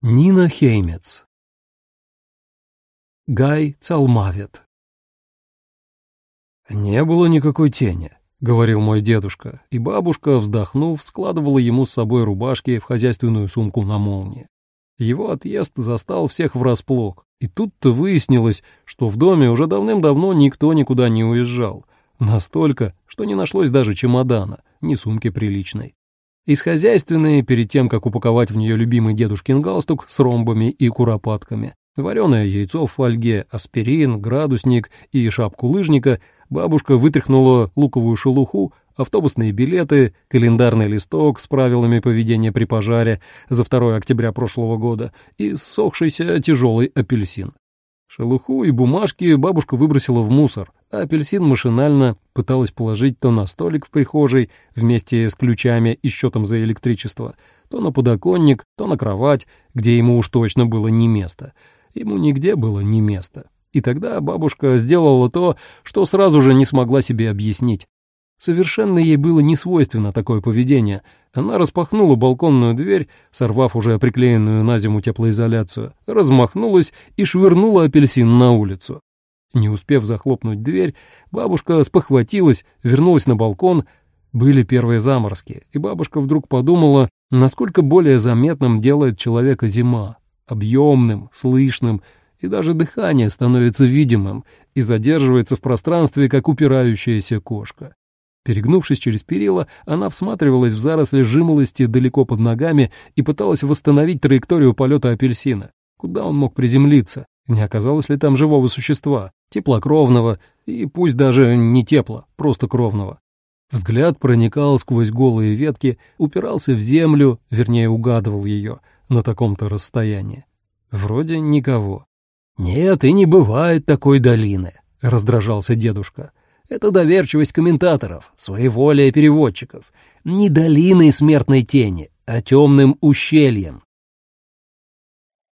Нина Хеймец Гай Цалмавет «Не было никакой тени», — говорил мой дедушка, и бабушка, вздохнув, складывала ему с собой рубашки в хозяйственную сумку на молнии. Его отъезд застал всех врасплох, и тут-то выяснилось, что в доме уже давным-давно никто никуда не уезжал, настолько, что не нашлось даже чемодана, ни сумки приличной. Из хозяйственной, перед тем, как упаковать в нее любимый дедушкин галстук с ромбами и куропатками, вареное яйцо в фольге, аспирин, градусник и шапку лыжника, бабушка вытряхнула луковую шелуху, автобусные билеты, календарный листок с правилами поведения при пожаре за 2 октября прошлого года и ссохшийся тяжелый апельсин. Шелуху и бумажки бабушка выбросила в мусор, а апельсин машинально пыталась положить то на столик в прихожей вместе с ключами и счетом за электричество, то на подоконник, то на кровать, где ему уж точно было не место. Ему нигде было не место. И тогда бабушка сделала то, что сразу же не смогла себе объяснить. Совершенно ей было не свойственно такое поведение. Она распахнула балконную дверь, сорвав уже приклеенную на зиму теплоизоляцию, размахнулась и швырнула апельсин на улицу. Не успев захлопнуть дверь, бабушка спохватилась, вернулась на балкон. Были первые заморозки, и бабушка вдруг подумала, насколько более заметным делает человека зима. Объемным, слышным, и даже дыхание становится видимым и задерживается в пространстве, как упирающаяся кошка. Перегнувшись через перила, она всматривалась в заросли жимолости далеко под ногами и пыталась восстановить траекторию полета апельсина. Куда он мог приземлиться? Не оказалось ли там живого существа, теплокровного, и пусть даже не тепло, просто кровного? Взгляд проникал сквозь голые ветки, упирался в землю, вернее, угадывал ее на таком-то расстоянии. Вроде никого. «Нет, и не бывает такой долины», — раздражался дедушка. Это доверчивость комментаторов, своеволие переводчиков. Не долиной смертной тени, а темным ущельем.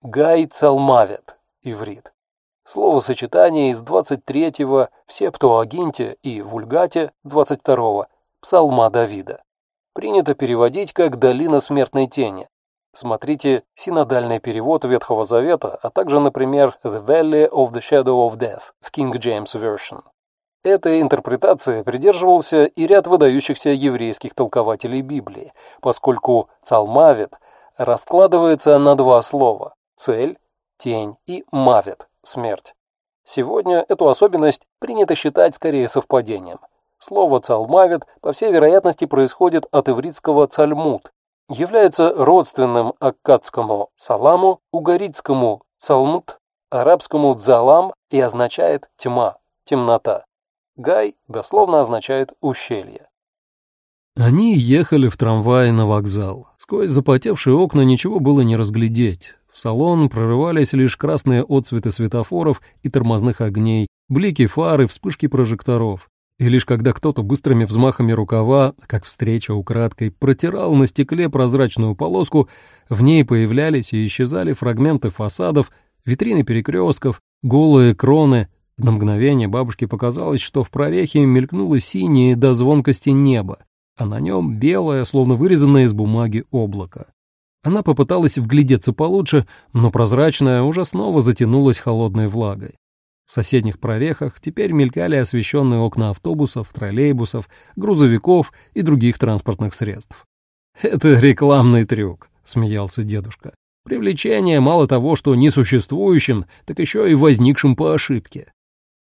Гай Цалмавет, иврит. Словосочетание из 23-го в Септуагинте и Вульгате 22-го Псалма Давида. Принято переводить как «долина смертной тени». Смотрите синодальный перевод Ветхого Завета, а также, например, «The Valley of the Shadow of Death» в King James Version. Этой интерпретации придерживался и ряд выдающихся еврейских толкователей Библии, поскольку «цалмавит» раскладывается на два слова «цель», «тень» и «мавит» — «смерть». Сегодня эту особенность принято считать скорее совпадением. Слово «цалмавит» по всей вероятности происходит от ивритского «цальмут», является родственным аккадскому «саламу», угаритскому «цалмут», арабскому «дзалам» и означает «тьма», «темнота». Гай дословно означает «ущелье». Они ехали в трамвае на вокзал. Сквозь запотевшие окна ничего было не разглядеть. В салон прорывались лишь красные отцветы светофоров и тормозных огней, блики фары, вспышки прожекторов. И лишь когда кто-то быстрыми взмахами рукава, как встреча украдкой, протирал на стекле прозрачную полоску, в ней появлялись и исчезали фрагменты фасадов, витрины перекрестков, голые кроны, на мгновение бабушке показалось, что в прорехе мелькнуло синее до звонкости небо, а на нем белое, словно вырезанное из бумаги облако. Она попыталась вглядеться получше, но прозрачное уже снова затянулось холодной влагой. В соседних прорехах теперь мелькали освещенные окна автобусов, троллейбусов, грузовиков и других транспортных средств. «Это рекламный трюк», — смеялся дедушка. «Привлечение мало того, что несуществующим, так еще и возникшим по ошибке.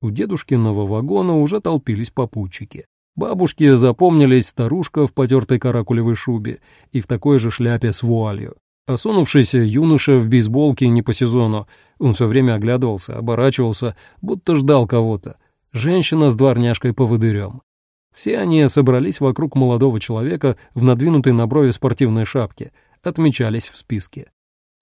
У дедушкиного вагона уже толпились попутчики. Бабушке запомнились старушка в потертой каракулевой шубе и в такой же шляпе с вуалью. Осунувшийся юноша в бейсболке не по сезону. Он все время оглядывался, оборачивался, будто ждал кого-то. Женщина с дворняжкой по поводырем. Все они собрались вокруг молодого человека в надвинутой на брови спортивной шапке, отмечались в списке.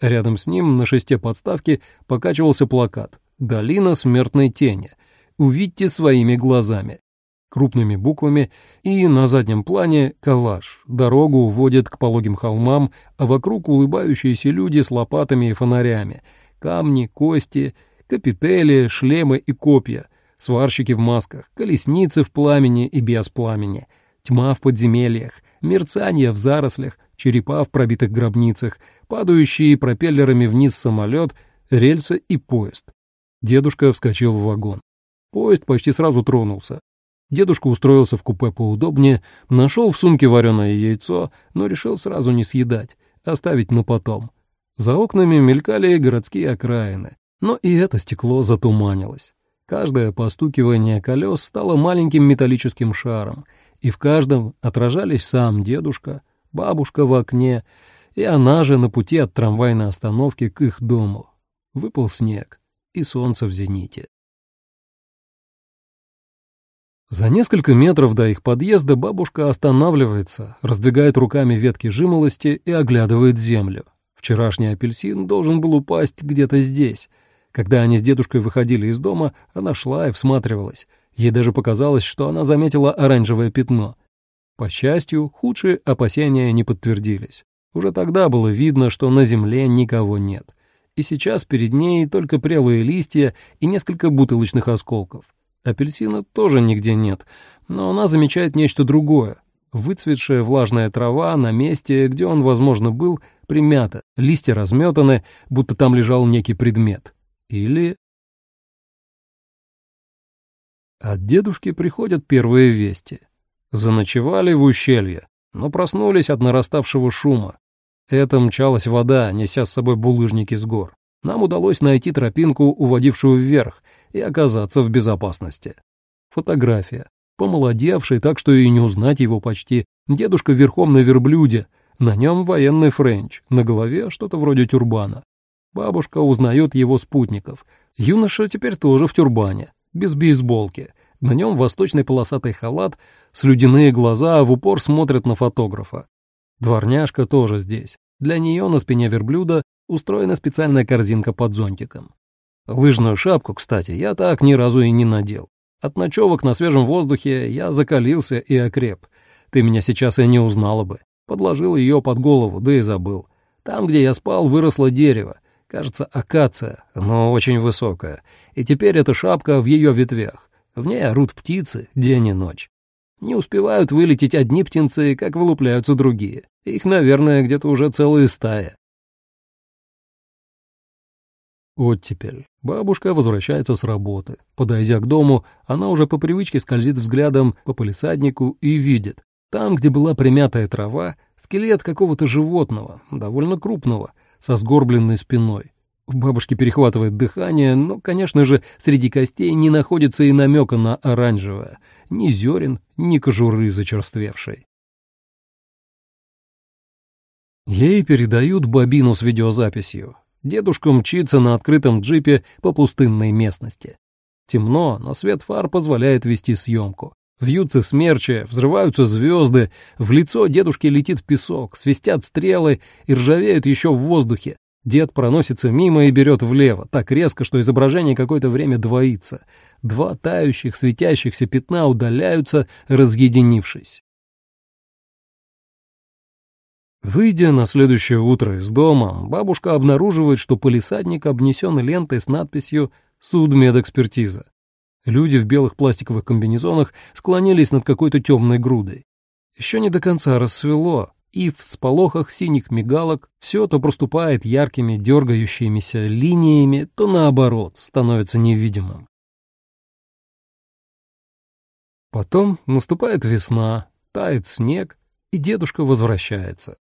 Рядом с ним на шесте подставки покачивался плакат «Долина смертной тени», увидьте своими глазами. Крупными буквами и на заднем плане коллаж. Дорогу уводит к пологим холмам, а вокруг улыбающиеся люди с лопатами и фонарями. Камни, кости, капители, шлемы и копья. Сварщики в масках, колесницы в пламени и без пламени. Тьма в подземельях, мерцание в зарослях, черепа в пробитых гробницах, падающие пропеллерами вниз самолет, рельсы и поезд. Дедушка вскочил в вагон. Поезд почти сразу тронулся. Дедушка устроился в купе поудобнее, нашел в сумке вареное яйцо, но решил сразу не съедать, оставить на потом. За окнами мелькали городские окраины, но и это стекло затуманилось. Каждое постукивание колес стало маленьким металлическим шаром, и в каждом отражались сам дедушка, бабушка в окне, и она же на пути от трамвайной остановки к их дому. Выпал снег, и солнце в зените. За несколько метров до их подъезда бабушка останавливается, раздвигает руками ветки жимолости и оглядывает землю. Вчерашний апельсин должен был упасть где-то здесь. Когда они с дедушкой выходили из дома, она шла и всматривалась. Ей даже показалось, что она заметила оранжевое пятно. По счастью, худшие опасения не подтвердились. Уже тогда было видно, что на земле никого нет. И сейчас перед ней только прелые листья и несколько бутылочных осколков. Апельсина тоже нигде нет, но она замечает нечто другое. Выцветшая влажная трава на месте, где он, возможно, был, примята, листья разметаны, будто там лежал некий предмет. Или... От дедушки приходят первые вести. Заночевали в ущелье, но проснулись от нараставшего шума. Это мчалась вода, неся с собой булыжники с гор. Нам удалось найти тропинку, уводившую вверх, и оказаться в безопасности. Фотография. Помолодевший, так что и не узнать его почти. Дедушка верхом на верблюде. На нем военный френч, на голове что-то вроде тюрбана. Бабушка узнает его спутников. Юноша теперь тоже в тюрбане, без бейсболки. На нем восточный полосатый халат, слюдяные глаза в упор смотрят на фотографа. Дворняжка тоже здесь. Для нее на спине верблюда устроена специальная корзинка под зонтиком. Лыжную шапку, кстати, я так ни разу и не надел. От ночевок на свежем воздухе я закалился и окреп. Ты меня сейчас и не узнала бы. Подложил ее под голову, да и забыл. Там, где я спал, выросло дерево. Кажется, акация, но очень высокая. И теперь эта шапка в ее ветвях. В ней орут птицы день и ночь. Не успевают вылететь одни птенцы, как вылупляются другие. Их, наверное, где-то уже целые стая. Оттепель. Бабушка возвращается с работы. Подойдя к дому, она уже по привычке скользит взглядом по полисаднику и видит. Там, где была примятая трава, скелет какого-то животного, довольно крупного, со сгорбленной спиной. В бабушке перехватывает дыхание, но, конечно же, среди костей не находится и намека на оранжевое. Ни зерен, ни кожуры зачерствевшей. Ей передают бобину с видеозаписью. Дедушка мчится на открытом джипе по пустынной местности. Темно, но свет фар позволяет вести съемку. Вьются смерчи, взрываются звезды, в лицо дедушке летит песок, свистят стрелы и ржавеют еще в воздухе. Дед проносится мимо и берет влево, так резко, что изображение какое-то время двоится. Два тающих, светящихся пятна удаляются, разъединившись. Выйдя на следующее утро из дома, бабушка обнаруживает, что полисадник обнесен лентой с надписью «Судмедэкспертиза». Люди в белых пластиковых комбинезонах склонились над какой-то темной грудой. Еще не до конца рассвело, и в сполохах синих мигалок все то проступает яркими дергающимися линиями, то наоборот становится невидимым. Потом наступает весна, тает снег, и дедушка возвращается.